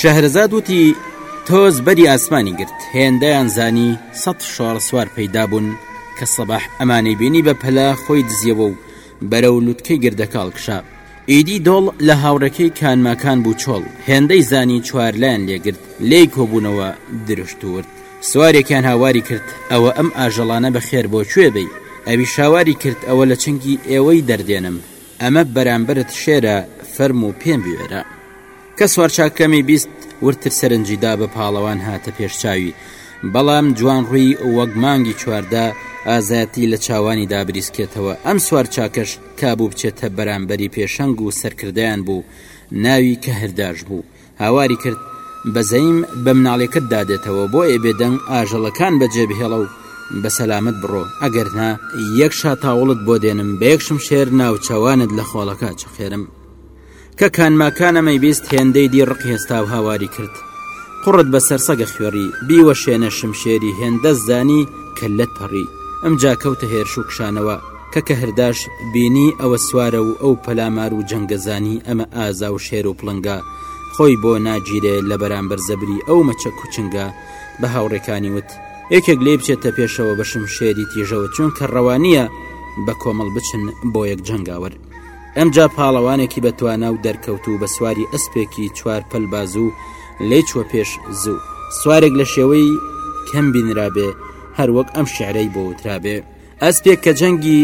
شەهرەزاد وتی تۆز بەری ئاسمانی گرت هێندەیان زانی سەد شۆڕسوار پەیدا بوون کە سەباح ئەمانەی بینی بە پەلە خۆی دزیەوە و بەرەو لوتکەی گردەکاڵ کشا. ئیدی دۆڵ لە هاوڕێکەی کانماکان بوو چۆڵ. هێندەی زانی چوارلایان لێ گرت. لێی کۆبوونەوە درشت ورد. سوارێکیان هاواری کرد، ئەوە ئەم ئاژەڵانە بە خێر بۆ کوێ بەی؟ ئەویش هاواری کرد، ئەوە لە چنگی ئێوەی دەردێنم. ئەمە بەرامبەرت شێرە، فەرموو پێم بوێرە. کە سوارچاک کەمی بیست وردتر سەرنجی دا بە پاڵەوان هاتە پێش چاوی بەڵام جوان ڕووی وەک مانگی چواردا ئازایەتی لە چاوانی دابریسکێتەوە ئەم سوارچاکەش کابوو بچێتە بەرامبەری پێشەنگ و سەرکردیان بوو ناوی کە هەرداش بوو هاواری کرد بەزەیم بە مناڵێکت دادێتەوە بۆ ئێ بێدەنگ ئاژەڵەکان بە جێبهێڵە و بە سەلامەت بڕۆ ئەگەر نا یەک شاتاوڵت بۆ دێنم بە یەک شمشێر ناوچەوانت لە خۆڵەکە چەقێرم. کە کانماکانە مەیبیست هێندەی دی ڕقی هەستاو هاواری کرد قوڕت بە سەر سەگە خوێڕی بیوەشێنە شمشێری هێندە زانی کەللەت پەڕی ئمجا کەوتە هێرش و کشانەوە کە کەهرداش بینی ئەوە سوارە و ئەو پەلامار و جەنگە زانی ئەمە ئازا و شێر و پڵنگە خۆی بۆ ناگیرێ لە بەرامبەر زەبری ئەو مەچە کوچنگە بە هاوڕێکانی وت یەکێک لێی بچێتە پێشەوە بە شمشێری تیژەوە چونکە ڕەوا نییە بە کۆمەڵ بچن بۆ یەک جەنگاوەر. ئەمجا پاڵەوانێکی بە توانا و دەرکەوت و بە سواری ئەسپێکی چوار پەل بازوو لێ چوە پێش زوو سوارێک لە شێوەی کەم بینرابێ هەروەک ئەم شعرەی بۆ وترابێ ئەسپێک کە جەنگی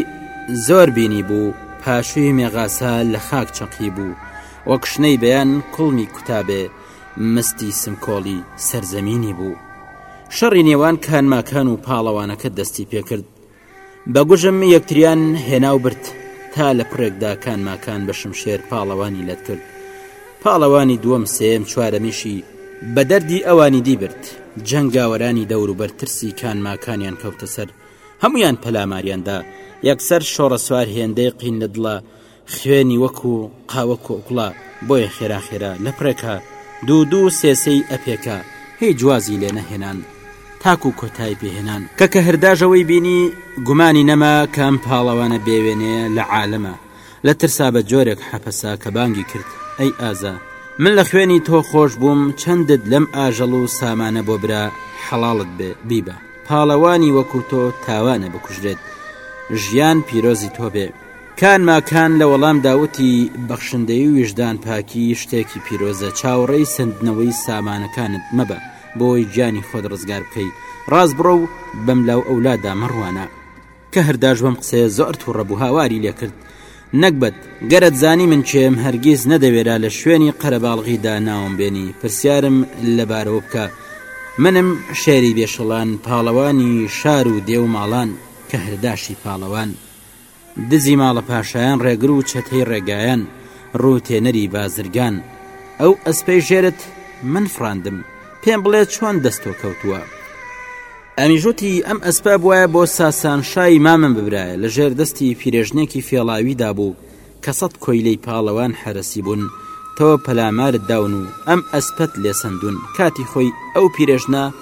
زۆر بینی بوو پاشوی مێغاسا لە خاک چەقی بوو وە کشنەی بەیان کوڵمی کوتابێ مستی سمکۆڵی سەرزەمینی بوو شەڕی نێوان کانماکان و پاڵەوانەکە دەستی پێکرد بە گوژم یەکتریان هێنا و برد تا لە پڕێکدا کانماکان بە شمشێر پاڵەوانی لەت کرد پاڵەوانی دووەم سێم چوارەمیشی بە دەردی ئەوانی دی برد جەنگاوەرانی دەوروبەر ترسی کانماکانیان کەوتە سەر هەمویان پەلاماریاندا یەکسەر شۆڕە سوار هێندەی قین لە دڵە خوێنی وەکو قاوە کۆکڵە بۆیە خێرا خێرا لەپڕێکا دوو دوو سێ سێی ئەپێکا هیچ وازی لێ نەهێنان تاکو کۆتای پێ هێنان. کە کهرداش ئەوەی بینی گومانی نەما کە ئەم پاڵەوانە بێ وێنەیە لە عالەما لە ترسا بە جۆرێک حەپەسا کە بانگی کرد ئەی ئازا من لە خوێنی تۆ خۆش بووم چەندت لەم ئاژەڵ و سامانە بۆ برا حەڵاڵت بێ بیبە پاڵەوانی وەکو تۆ تاوانە بکوژرێت ژیان پیرۆزی تۆ بێ کان ماکان لە وەڵامدا وتی، بەخشندەیی و ویژدان پاکی شتێکی پیرۆزە، چاوەڕێی سەندنەوەی سامانەکانت مەبە بۆی گیانی خۆت ڕزگار بکەی، ڕاست بڕۆ و بەملاو ئەولادا مەڕوانە. کەهر داش بەم قسەیە زۆر توڕە بوو هاواری لێکرد، نەگبەت، گەر ئەتزانی من کێم هەرگیز نەدەوێرا لە شوێنی قەرەباڵغیدا ناوم بێنی، پرسیارم لەبارەوە بکە، منم شێری بێشەڵان، پاڵەوانی شار و دێ و ماڵان، کەهرداشی پاڵەوان. دزی ماڵە پاشایان ڕێگر و چەتەی ڕێگایان ڕووتێنەری بازرگان ئەو ئەسپەی ژێرت من فراندم پێم بڵێ چۆن دەستۆ کەوتووە ئەمیژوتی ئەم ئەسپا بواە بۆ ساسان شای مامم ببرایە لە ژێر دەستی پیرێژنێکی فێڵاوی دابوو کە سەد کۆیلەی پاڵەوان حرەسی بوون تەوە پەلامارت داون و ئەم ئەسپەت لێسەندون کاتی خۆی ئەو پیرێژنە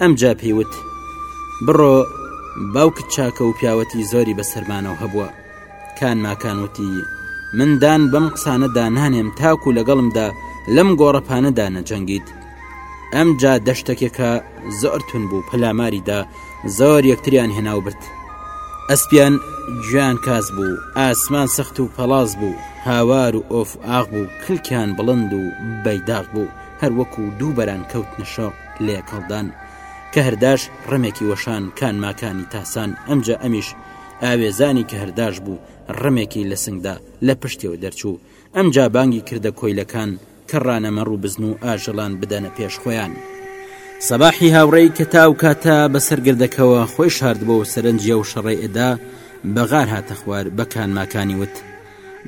ئەمجا پێی وت بڕۆ باوکت چاکە و پیاوەتی زۆری بەسەرمانەوە هەبووە کان ماکان وتی مندان بەم قسانەدا نانێم تاکو و لەگەڵمدا لەم گۆڕەپانەدا نەجەنگیت ئەم جا دەشتەکێکە زۆر تون بوو پەلاماریدا زۆر یەکتریان هێناو برد ئەسپیان گوێیان کاس بوو ئاسمان سەخت و پەڵاز بوو هاوار و ئۆف ئاغ بوو کلکیان بڵند و بەیداغ بوو هەروەکو دوو بەران کەوتنەشەوە لێکهڵدان کهرداش ڕمێکی وەشان کان ماکانی تاسان ئەمجا ئەمیش ئاوێزانی کهرداش بوو ڕمێکی لە سنگدا لە پشتێوە دەرچوو ئەمجا بانگی کردە کۆیلەکان کە ڕانەمەڕ و بزن و ئاژەڵان بدەنە پێش خۆیان سەباحی هاوڕێی کە تاو کاتە بە سەرگردەکەوە خۆی شاردبوو و سەرنجە و شەڕێ ئێدا بەغار هاتە خوار بەکان ماکانی وت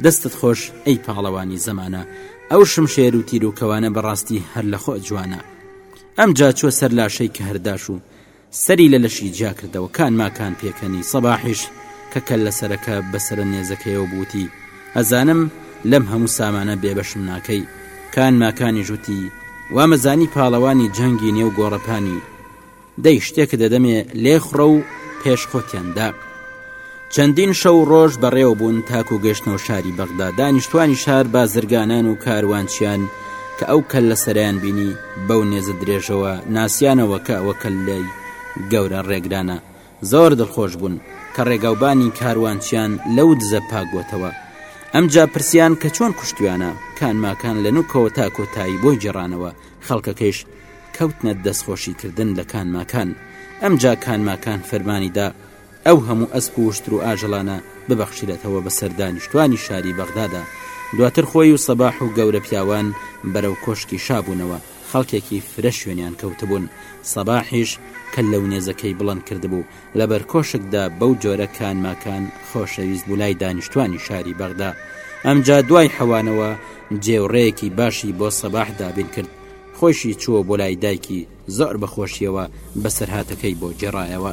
دەستت خۆش ئەی پاڵەوانی زەمانە ئەو شمشێر و تیر و کەوانە بەڕاستی هەر لە خۆ جوانە ئەم جا چوە سەر لاشەی کە هەرداش و سەری لە لەشی جیاکردەوە کان ماکان پێکەنی سەباحیش کە کەل لە سەرەکە بەسەرە نێزەکەیەوە بوتی ئەزانم لەم هەموو سامانە بێبەشم ناکەی کان ماکانیش وتی وامەزانی پاڵەوانی جەنگی نێو گۆڕەپانی دەی شتێکت دەدەمێ لێ خوڕە و پێش خۆتیان دا. چەندین شەو ڕۆژ بەڕێوە بوون تاکو گەشتنەوە شاری بەغدا دانیشتوانی شار بازرگانان و کاروانچیان کە ئەو کەل لە سەریان بینی بەو نێزە درێژەوە ناسیانەوە کە ئەوە کەل لای گەورە ڕێگرانە زۆر دڵخۆش بوون کە ڕێگاوبانی کاروانچیان لەو دزە پاگوتەوە ئەمجا پرسیان کە چۆن کوشتویانە کانماکان لە نوکەوە تا کۆتایی بۆی جێڕانەوە خەڵکەکەیش کەوتنە دەستخۆشی کردن لە کانماکان، ئەمجا کانماکان فەرمانی دا ئەو هەموو ئەسپ و وشتر و ئاژەڵانە ببەخشرێتەوە بە سەر دانیشتوانی شاری بەغدادا، دواتر خۆی و سەباح و گەورە پیاوان بەرەو کۆشکی شا بوونەوە، خەڵکێکی فرە شوێنیان کەوتبوون، سەباحیش کەللە و نێزەکەی بڵند کردبوو، لە بەر کۆشکدا بەو جۆرە کانماکان خۆشەویست بوو لای دانیشتوانی شاری بەغدا ئەمجا دوای حەوانەوە جێوڕێیەکی باشی بۆ سەباح دابین کرد خۆشی چووە بۆ لای دایکی زۆر بەخۆشیەوە بەسەرهاتەکەی بۆ جێڕایەوە.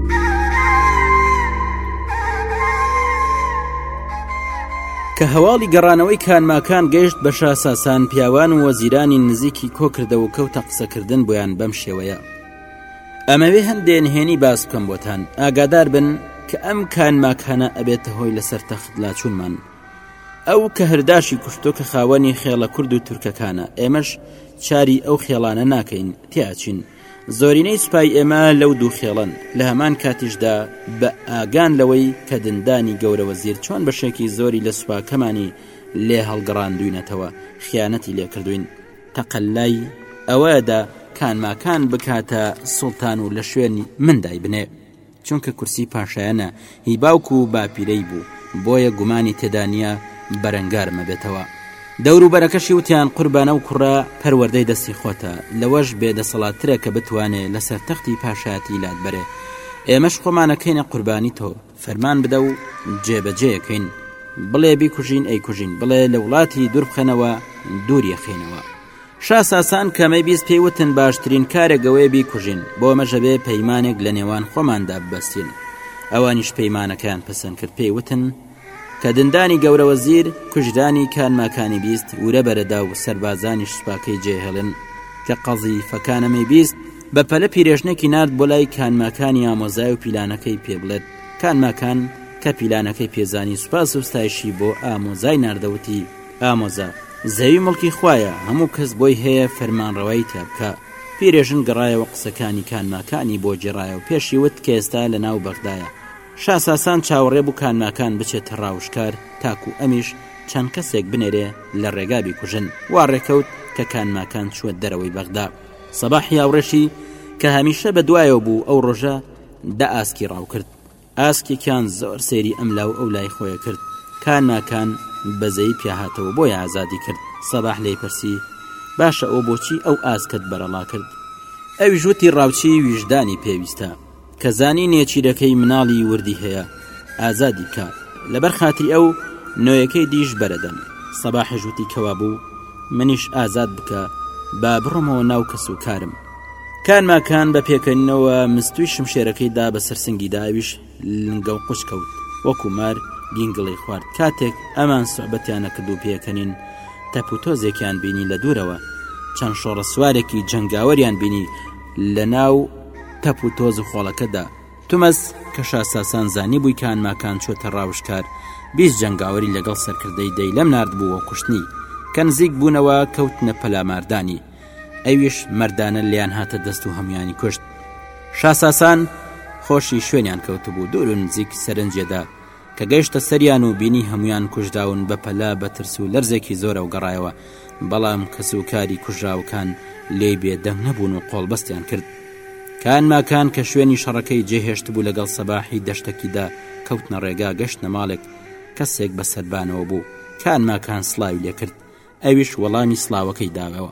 کە هەواڵی گەڕانەوەی کانماکان گەشت بە شاساسان پیاوان و وەزیرانی نزیکی کۆکردەوە کەوتە قسەکردن بۆیان بەم شێوەیە ئەمەوێ هەندێ نهێنی باس بکەم بۆتان ئاگادار بن کە ئەم کانماکانە ئەبێتە هۆی لەسەر تەخت لاچوونمان ئەو کە هەرداشی کوشتۆ کە خاوەنی خێڵە کورد و تورکەکانە ئێمەش چاری ئەو خێڵانە ناکەین تیاچین زۆرینەی سوپای ئێمە لەو دوو خێڵەن، لە هەمان کاتیشدا بە ئاگان لەوەی کە دندانی گەورەوەزیر چۆن بەشێکی زۆری لە سوپاکەمانی لێ هەڵگڕاندووینەتەوە، خیانەتی لێ کردووین. تەقەللای ئەوە دا کانماکان بکاتە سوڵتان و لە شوێنی من دایبنێ. چونکە کورسی پاشایانە هی باوک و باپیرەی بوو بۆیە گومانی تێدا نیە بەرەنگار مەبێتەوە دەورو بەرەکەشی وتیان قوربانە و کوڕە پەروەردەی دەستی خۆتە لەوەش بێ دەسەڵات ترە کە بتوانێ لەسەر تەختی پاشایەتی لات بەرێ ئێمەش خۆمانەکەینە قوربانی تۆ فەرمان بدە و جێ بەجێ کەین بڵێ بیکوژین ئەیکوژین بڵێ لە وڵاتی دوربخەنەوە دووریەخەینەوە. شا ساسان کە مەی بیست پێی وتن باشترین کارێک ئەوەیە بیکوژین، بۆ ئەمەش ئەبێ پەیمانێک لە نێوان خۆماندا ببەستین. ئەوانیش پەیمانەکەیان پەسەند کرد پێی وتن، کە دندانی گەورە وەزیر کوژرانی کانماکانی بیست ورە بەرەدا و سەربازانیش سوپاکەی جێهێڵن کە قەزیفەکانە مەی بیست بە پەلە پیرێژنێکی نارد بۆ لای کانماکانی ئامۆزای و پیلانەکەی پێ بڵێت کانماکان کە پیلانەکەی پێزانی سوپاس و ستایشی بۆ ئامۆزای ناردە وتی ئامۆزا، زەوی مڵکی خوایە، هەموو کەس بۆی هەیە فەرمانڕەوایی تیا بکا. پیرێژن گەڕایەوە قسەکانی کانماکانی بۆ گێڕایەوە پێشی وت کە ئێستا لە ناو بەغدایە. شا ساسان چاوەڕێ بوو کانماکان بچێتە ڕاوشکار تاکوو ئەمیش چەند کەسێک بنێرێ لە ڕێگا بیکوژن. وا ڕێکەوت کە کانماکان چووە دەرەوەی بەغدا. سەباحی هاوڕێشی کە هەمیشە بە دوایەوە بوو ئەو ڕۆژە دە ئاسکی ڕاو کرد. ئاسکێکیان زۆر سەیری ئەم لاو ئەو لای خۆیە کرد کان ناکان بەزەی پیاهاتەوە بۆی ئازادی کرد سەباح لی پرسی باشە ئەو بۆچی ئەو ئاسکەت بەرەڵا کرد ئەوی ژووتی ڕاوچی ویژدانی پێویستە کە زانی نێچیرەکەی مناڵی وردی هەیە ئازادی بکە لەبەر خاتری ئەو نۆیەکەی دیش بەرەدەم سەباحش وتی کەوابوو منیش ئازاد بکە با بڕۆمەوە ناو کەس و کارم کانماکان بە پێکەنینەوە مستوی شمشێرەکەی دا بەسەر سنگی داویش لنگە و قوچ کەوت وەکو مار گینگڵی خوارد کاتێک ئەمان سوعبەتیانە کرد و پێکەنین تەپ و تۆزێکیان بینی لە دوورەوە چەند شۆڕە سوارێکی جەنگاوەریان بینی لە ناو تەپ و تۆز و خۆڵەکەدا تومەس کە شاساسان زانی بووی کانماکان چۆتە ڕاوشکار بیست جەنگاوەری لەگەڵ سەرکردەی دەی لەم نردبووە کوشتنی کە نزیک بوونەوە کەوتنە پەلاماردانی ئەویش مردانە لیان هاتە دەست و هەمویانی کوشت شاساسان خۆشی شوێنیان کەوتبوو دوور و نزیک سەرنجێدا کە گەیشتە سەریان و بینی هەمویان کوژراون بە پەلا بە ترس و لەرزێکی زۆرە و گەڕایەوە بەڵام کەس و کاری کوژراوکان لێ بێدەنگ نەبوون و قۆڵبەستیان کرد کان ماکان کە شوێنی شەڕەکەی جێهێشت بوو لەگەڵ سەباحی دەشتەکیدا کەوتنە ڕێگا گەشتە ماڵێک کەسێک بە سەربانەوە بوو کان ماکان سلاوی لێکرد ئەویش وەڵامی سڵاوەکەی داوەوە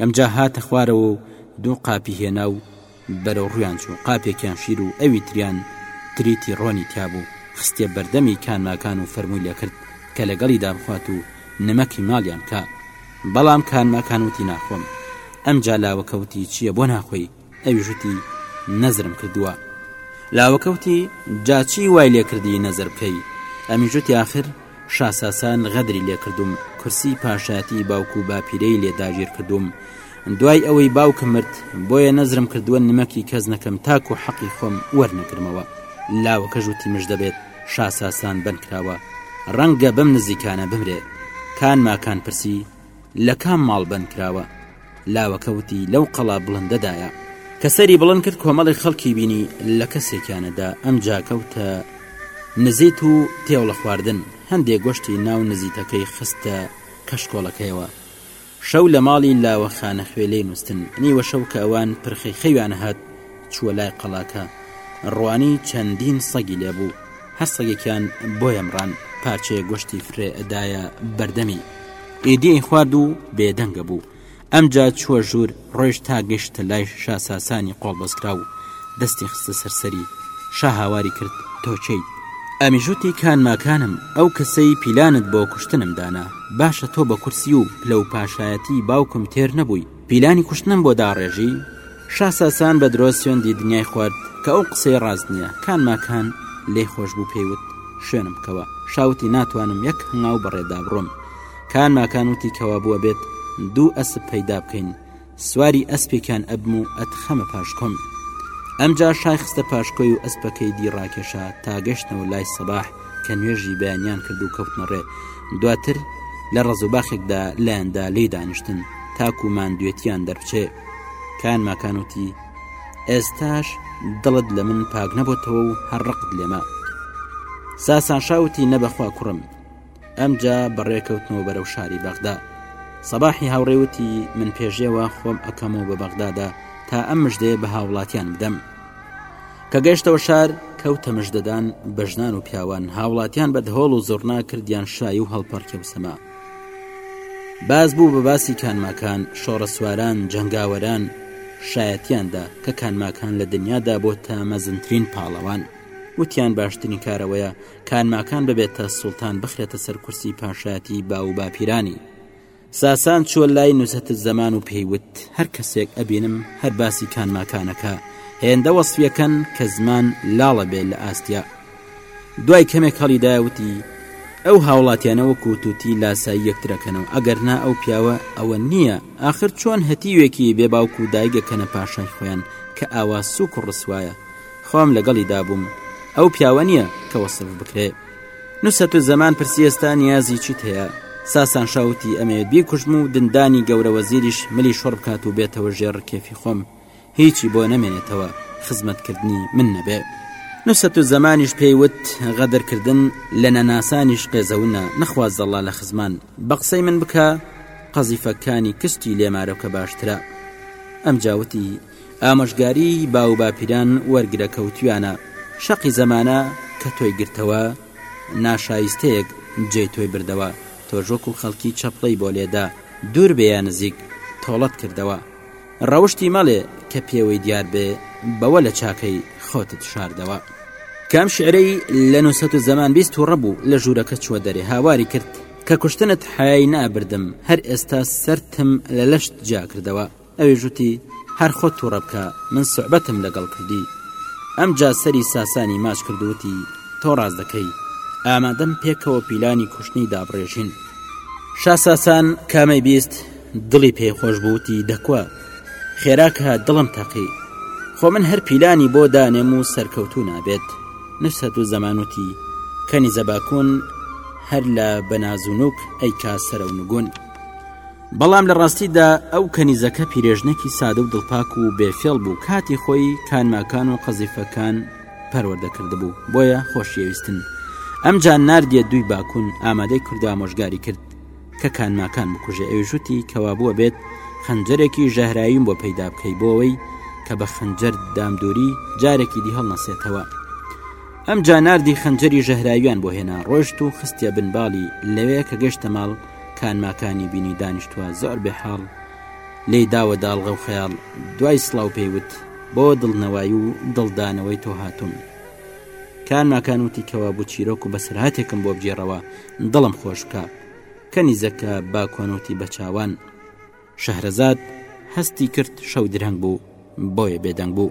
ئەمجا هاتە خوارەوە و دوو قاپی هێنا و بەرەو ڕویان چوو قاپێکیان شیر و ئەوی تریان تریتی ڕۆنی تیابوو خستێ بەردەمی کانماکان و فەرمووی لەکرد کە لەگەڵی دابخوات و نمەکی ماڵیان کا بەڵام کانماکان وتی ناخۆم ئەمجا لاوەکەوتی چییە بۆ ناخۆی ئەویش وتی نەزرم کردووە لاوەکە وتی جا چی وای لێ کردی نەزر بکەی ئەمیش وتی ئاخر شاساسان غەدری لێ کردوم کورسی پاشایەتی باوک و باپیرەی لێ داگیر کردوم دوای ئەوەی باوکم مرد بۆیە نەزرم کردووە نمەکی کەس نەکەم تاک و حەقی خۆم وەرنەگرمەوە لاوەکە ژوتی مش دەبێت شاساسان بنکراوە ڕەنگە بەم نزیکانە بمرێت کان ماکان پرسی لە کام ماڵ بەند کراوە لاوەکە وتی لەو قەڵا بڵندەدایە کە سەری بڵند کرد کۆمەڵی خەڵکی بینی لە کەسێکیانەدا ئەم جاکەوتە نزیت و تێوڵە خواردن هەندێ گۆشتی ناو نزیتەکەی خستە کەشکۆڵەکەیەوە شەو لە ماڵی لاوە خانە خوێ لێ نووسن نیوە شەو کە ئەوان پرخەی خەویان هات چووە لای قەڵاکە ڕوانی چەندین سەگی لێبوو هەر سەگێکیان بۆیەمڕان پارچەیە گۆشتی فرێ ئەدایە بەردەمی ئیدی خوارد و بێدەنگە بوو ئەمجا چووە ژوور ڕۆژ تا گەشتە لای شاساسانی قۆڵ بەسترا و دەستی خستە سەرسەری شا هاواری کرد تۆچیت ئەمیژوتی کانماکانم ئەو کەسەی پیلانت بۆ کوشتنم دانا باشە تۆ بە کورسی و پلە و پاشایەتی باوکم تێر نەبووی پیلانی کوشتنم بۆ داڕێژی؟ شا ساسان بە درۆ سوێندی دنیای خوارد کە ئەو قسەی ڕاست نییە. کانماکان لێی خۆش بوو پێی وت، شوێنم بکەوە. شا وتی، ناتوانم یەک هەنگاو بەڕێدا بڕۆم. کانماکان وتی، کەوا بووەبێت دوو ئەسپ پەیدا بکەین، سواری ئەسپێکیان ئەبم و ئەتخەمە پاش کۆم. ئەمجا شای خستە پاش کۆی و ئەسپەکەی دی ڕاکێشا تا گەشتنەوە لای سەباح. کە نوێژی بەیانیان کرد و کەوتنە ڕێ دواتر لە ڕز و باخێکدا لایەندا لی دانیشتن تاکو ماندوێتیان دەربچێ کان ماکانوتی ئێستاش دڵت لە من پاک نەبتەوە و هەر ڕقت لێمە ساسان شاوتی نەبەخوا کوڕم ئەمجا بەڕێکەوتنەوە بەرەو شاری بەغدا سەباحی هاوڕێوتی من پێشێوە خۆم ئەەکەمەوە بە بەغدادا تا ئەم مژدەیە بە هاوڵاتیان بدەم کە گەشتەوە شار کەوتە مژدەدان بە ژنان و پیاوان هاوڵاتیان بە دهۆڵ و زڕنا کردیان شایی و هەڵپەڕکێ و سەما باز بوو بە باسی کانماکان شۆڕەسواران جەنگاوەران شایەتیاندا کە کانماکان لە دنیادا بۆ تا مەزنترین پاڵەوان وتیان باشترین کارەوەیە کانماکان ببێتە سوڵتان بخرێتە سەر کورسی پاشایەتی باو و باپیرانی ساسان چووە لای نوزهەتزەمان و پێی وت هەر کەسێک ئەبینم هەر باسی کانماکانەکە هێندە وەسفیەکەن کە زمان لاڵە بێ لە ئاستیا دوای کەمێک هەڵیداوتی ئەو هاوڵاتیانە وەکو تووتی لاسایی یەکترەکەنەوە ئەگەر نا ئەو پیاوە ئەوە نییە ئاخر چۆن هەتیوێکی بێ باوک و دایگەکەنە پاشای خۆیان کە ئاوا سوک و ڕسوایە خۆم لەگەڵی دابووم ئەو پیاوە نییە کە وەسف بکرێ نوسەتوزەمان پرسی ئێستا نیازی چیت هەیە؟ ساسان شا وتی ئەمەوێت بیکوژم و دندانی گەورە وەزیریش ملی شڕ بکات و بێتەوە ژێڕ کێفی خۆم هیچی بۆ نەمێنێتەوە خزمەتکردنی من نەبێ. نوسەتوزەمانیش پێی وت غەدرکردن لە نەناسانیش قێزەونە نەخوازەڵا لە خزمان بەقسەی من بکە قەزیفەکانی کچتی لێمارەوکە باشترە. ئەمجا وتی. ئامۆژگاریی باو باپیران وەرگرە کەوتویانە شەقی زەمانە کە تۆی گرتەوە ناشایستەیەک جێی تۆی بردەوە تۆش وەکو خەڵکی چەپڵەی بۆ لێدە دوور بێ یا نزیک تۆڵەت کردەوە ڕەوشتی مەڵێ کە پێوەی دیار بێ بەوە لە چاکەی خۆتت شاردەوە کام شعرەی لە نوسەت و زەمان بیست توڕە بوو لە ژوورەکە چوە دەرێ هاواری کرد کە کوشتنت حەیای نابردم هەر ئێستا سەرتم لە لەشت جیا کردەوە ئەویش وتی، هەر خۆت تووڕە بکە، من سوعبەتم لەگەڵ کردی. ئەمجا سەری ساسانی ماچ کرد و وتی، تۆ ڕاست دەکەی، ئامادەم پێکەوە پیلانی کوشتنی دابڕێژین. شا ساسان کامەی بیست، دڵی پێ خۆش بوو، وتی، دەکوا، خێرا کە دڵم تەقی، خۆ من هەر پیلانی بۆ دانێم و سەرکەوتوو نابێت. نوستەتوزەمان وتی، کەنیزەباکوون هەر لە بەنازونووک ئەیکا سەرەونگوون. بەڵام لە ڕاستیدا ئەو کەنیزەکە پیرێژنەکی سادە و دڵپاک و بێفێڵ بوو کاتی خۆی کانماکان و قەزیفەکان پەروەردەکرد بوو بۆیە خۆشیویستن ئەم جان نردە دوی باکوون ئامادەی کردو مۆژگاری کرد کە کانماکان بکوژێ ئەوژوتی کەوا بووە بێت خەنجەرێکی ژەهراویم بۆ پەیدا بکەی بۆەوەی کە بە خەنجەر دامدوری جارێکی دی هەڵنەسێتەوە ئەم جاناردی خەنجەری ژەهراویان بۆ هێنا ڕۆشت و خستە بنباڵی لەوەیە کە گەشتە ماڵ و کانماکانی بینی دانیشتووە زۆر بێ حاڵ لی داوە داڵغە و خەیاڵ دوای سلااو پێیوت بۆ دڵنەوای و دڵدانەوەی تۆ هاتوون کانماکان وتی کەوا بوو چیرۆک و بەسرهاتێکم بۆ بگێڕەوە دڵم خۆشکە کەنی زەکە باکۆنوتی بە چاوان شەهرەزاد هەستی کرد شەو درەنگ بوو بۆیە بێدەنگ بوو.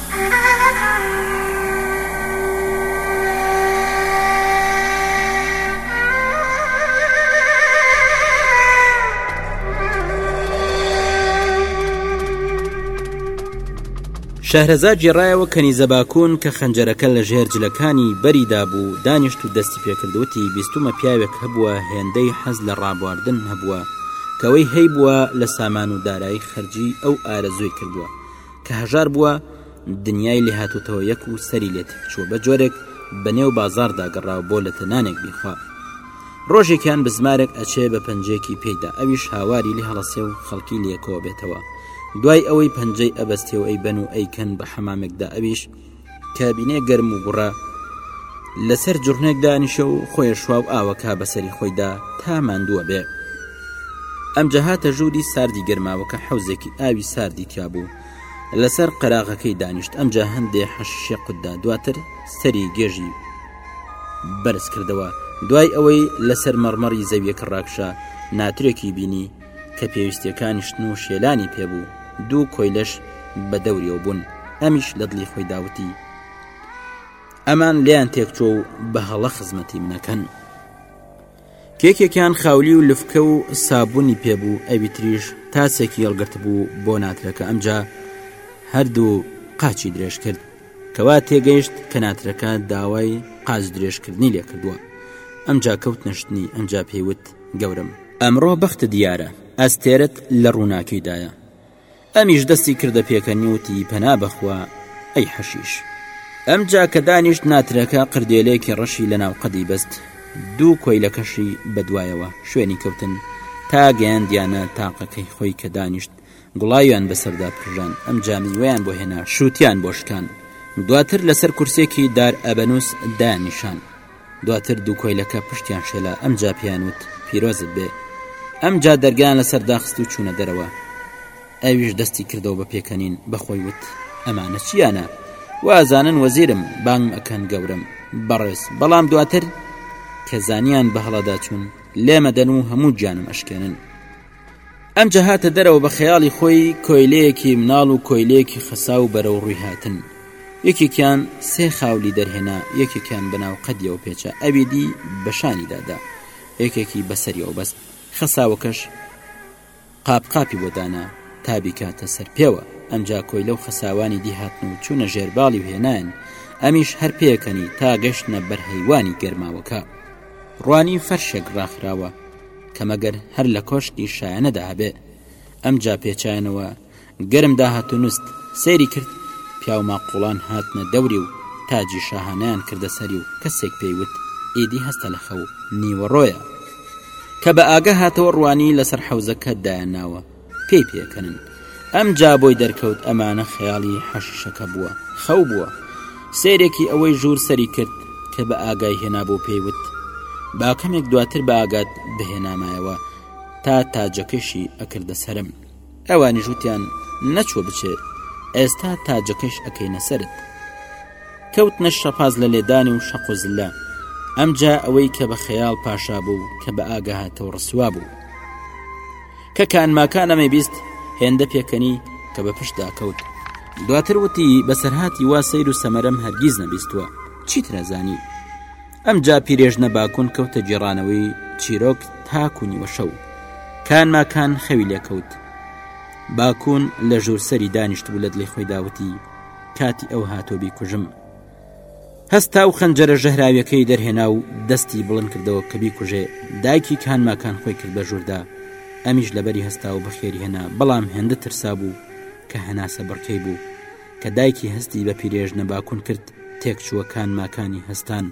شەهرەزاد جێڕایەوە کەنیزە باکوون کە خەنجەرەکە لە ژێر جلەکانی بەریدا بوو دانیشت و دەستی پێکردوتی بیستمە پیاوێک هەبووە هێندەی حەز لە ڕابواردن هەبووە کەوەی هەی بووە لە سامان و دارایی خەرجی ئەو ئارەزوی کردووە کە هەژار بووە دنیای لێ هاتوتەوە یەک و سەری لێ تێکچووە بە جۆرێک بە نێو بازاردا گەڕاو بۆ لەتە نانێک بیخوا ڕۆژێکیان بزمارێک ئەچێ بە پەنجەیەکی پێیدا ئەویش هاواری لێ هەڵەسێ و خەڵکی لەکەوە بێتەوە دوای ئەوەی پەنجەی ئەبەستێ و ئەی بەن و ئەیکەن بە حەمامێکدا ئەویش کابینەیەک گەرم و گوڕە لەسەر جڕنێک دانیشە و خۆیە شوا و ئاوەکە بەسەری خۆیدا تا ماندووە بێ ئەم جەهاتە ژووری ساردی گەرماوەکە حەوزێکی ئاوی ساردی تیا بوو لەسەر قەراغەکەی دانیشت ئەمجا هەندێ حەشیشە قوتدا دواتر سەری گێژی بەرز کردەوە دوای ئەوەی لەسەر مەڕمەڕی زەویەکە ڕاکشە ناترێکی بینی کە پێویستیەکانی شتن و شێلانی پێبوو دوو کۆیلەش بە دەوریەوە بوون ئەمیش لە دڵی خۆی داوتی ئەمان لیان تێکچۆ و بە هەڵە خزمەتی منەکەن کێکێکیان خاولی و لفکە و سابوونی پێبوو ئەوی تریش تاسێکی هەڵگرت بوو بۆ ناترەکە ئەمجا هەردوو قاچی درێژ کرد کەوا تێگەیشت کە ناترەکە داوای قاز درێژکردنی لێکردووە ئەمجا کەوت نشتنی ئەمجا پێیوت گەورەم ئەمڕۆ بەختت دیارە ئەستێرەت لە ڕووناکی دایە ئەمیش دەستی کردە پێکەنی وتی پەنا بەخوا ئەی حەشیش ئەمجا کە دانیشت ناترەکە قردێلێکی ڕەشی لە ناو قەدی بەست دوو کۆیلەکەشی بەدوایەوە شوێنی کەوتن تا گەیاندیانە تاقەکەی خۆی کە دانیشت گوڵایان بەسەردا پرژان ئەم جامیوەیان بۆ هێنا شووتیان بۆ شکان دواتر لەسەر کورسێکی دار ئەبەنووس دایان نیشان دواتر دوو کۆیلەکە پشتیان شێلا ئەم جا پێیان وت پیرۆزت بێ ئەم جا دەرگیان لەسەر داخست و چوونە دەرەوە ئەویش دەستی کردەوە بە پێکەنین بەخۆی وت ئەمانە چیانە وازانن وەزیرم بانگ ئەکەن گەورم بەڕێز بەڵام دواتر کە زانیان بە هەڵەدا چوون لێمەدەن و هەموو گیانم ئەشکێنن ئەمجا هاتە دەرەوە بە خەیاڵی خۆی کۆیلەیەکی مناڵ و کۆیلەیەکی خەسا و بەرەو ڕووی هاتن یەکێکیان سێ خاولی دەرهێنا یەکێکیان بەناو قەدیەوە پێچە ئەوی دی بەشانی دادا یەکێکی بەسەریەوە بەست خەساوەکەش قاپ قاپی بۆ دانا تا بیکاتە سەر پێوە ئەمجا کۆی لەو خەساوانی دی هاتن و چوونە ژێرباڵی و هێناین ئەمیش هەر پێکەنی تا گەشتە بەرهەیوانی گەرماوەکە ڕوانی فەرشێک ڕاخراوە کە مەگەر هەر لە کۆشکی شایەنەدا هەبێ ئەم جا پێچانەوە گەرم داهات و نوست سەیری کرد پیاو ماقۆڵان هاتنە دەوری و تاجی شاهانیان کردە سەری و کەسێک پێیوت ئیدی هەستە لە خەو نیوەڕۆیە کە بە ئاگا هاتەوە ڕوانی لەسەر حەوزەکە دایانناوە پێی پێکەنن ئەم جا بۆی دەرکەوت ئەمانە خەیاڵی حەشیشەکە بووە خەو بووە سێرێکی ئەوەی ژوور سەری کرد کە بە ئاگای هێنا بۆ پێیوت با کەمێک دواتر بە ئاگات بهێنامایەوە تا تاجەکەشی ئەکردە سرم ئەوانی ژوتیان نەچوە بچێت ئێستا تاجەکەش ئەەکەینە سرت کەوت نە شەپاز لە لێدان و شەقۆزلە ئەمجا ئەوەی کە بە خەیاڵ پاشا بوو کە بە ئاگاهاتەوە ڕسوا بوو کە کانماکان ئەمەی بیست هێندە پێکەنی کە بە پشتدا کەوت دواتر وتی بەسەرهاتی وا سەیر و سەمەرەم هەرگیز نەبیستووە چیترەزانی ئەم جا پیرێژنە باکون کەوتە جێڕانەوەی چیرۆک تاکو نیوە شەو کانماکان خەوی لێکەوت باکون لە ژوور سەری دانیشت بوو لە دڵی خۆی داوتی کاتی ئەو هاتۆبی کوژم هەستا و خەنجەرە ژەهراویەکەی دەرهێنا و دەستی بڵند کردەوە کە بیکوژێ دایکی کانماکان خۆی کرد بە ژووردا ئەمیش لەبەری هەستا و بەخێری هێنا بەڵام هێندە ترسا بوو کە هەناسە بڕکەی بوو کە دایکی هەستی بە پیرێژ نەباکون کرد تێک چووە کانماکانی هەستان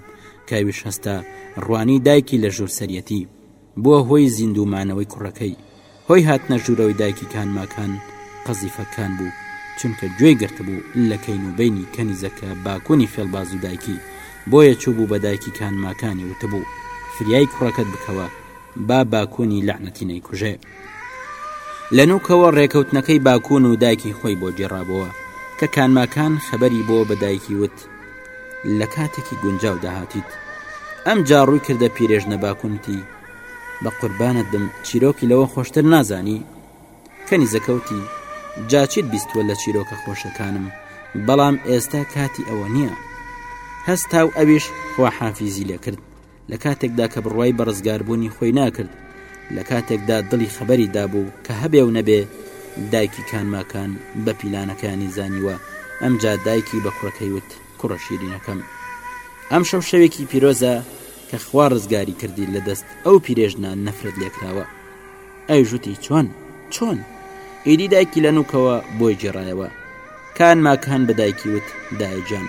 کاویش هەستا ڕوانی دایکی لە ژوور سەرەتی بووە هۆی زیندوو مانەوەی کوڕەکەی هۆی هاتنە ژوورەوەی دایکی کان ماکان قەزیفە کان بوو چونکە گوێی گرتبوو لە کەین و بینی کەنیزەکە باکوونی فێڵباز و دایکی بۆیە چوو بوو بە دایکی کان ماکانی وتبوو فریای کوڕەکەت بکەوە با باکوونی لەعنەتی نەیکوژێ لە نوکەوە ڕێکەوتنەکەی باکوون و دایکی خۆی بۆ گێڕابەوە کە کانماکان خەبەری بۆ بە دایکی وت لە کاتێکی گونجاو داهاتیت ئەم جا ڕووی کردە پیرێژ نەباکونتی بە قوربانت بم چیرۆکی لەوە خۆشتر نازانی کەنی زەکەوتی جاچیت بیستوە لە چیرۆکە خۆشەکانم بەڵام ئێستا کاتی ئەوە نییە هەستا و ئەویش خواحافیزی لێکرد لە کاتێکدا کە بڕوای بە ڕزگاربوونی خۆی ناکرد، لە کاتێکدا دڵی خەبەری دابوو کە هەبێ و نەبێ دایکی کانماکان بە پیلانەکەیانی زانیوە، ئەمجا دایکی بە کوڕەکەی وت، کوڕە شیرینەکەم! ئەمشەو شەوێکی پیرۆزە کە خوا ڕزگاری کردی لە دەست ئەو پیرێژنە نەفرەت لێکراوە. ئەویش وتی، چۆن؟ چۆن؟ ئیدی دایکی لە نووکەوە بۆی گێڕایەوە. کانماکان بە دایکی وت، دایەگیان!